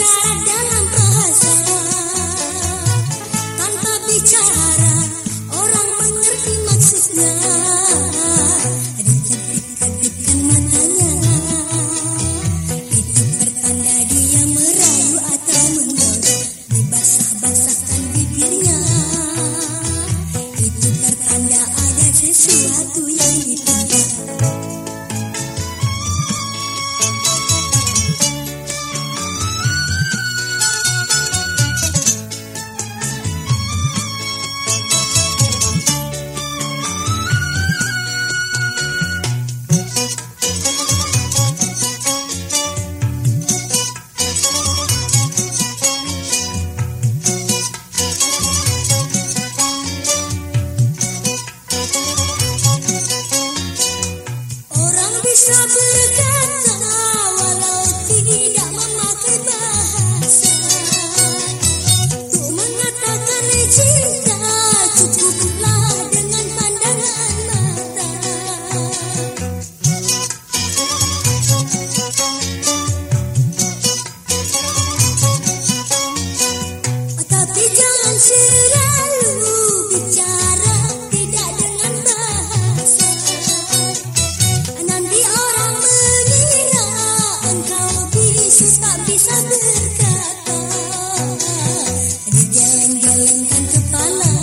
सारा Sabrka. bisa berkata Digeleng-gelengkan kepala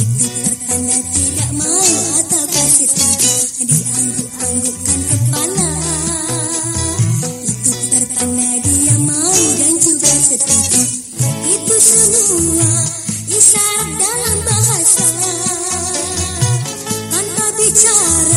Itu pertanda tidak mau atau kasih tunjuk Diangguk-anggukkan kepala Itu pertanda dia mau dan juga setuju. Itu semua isyarat dalam bahasa. Tanpa bicara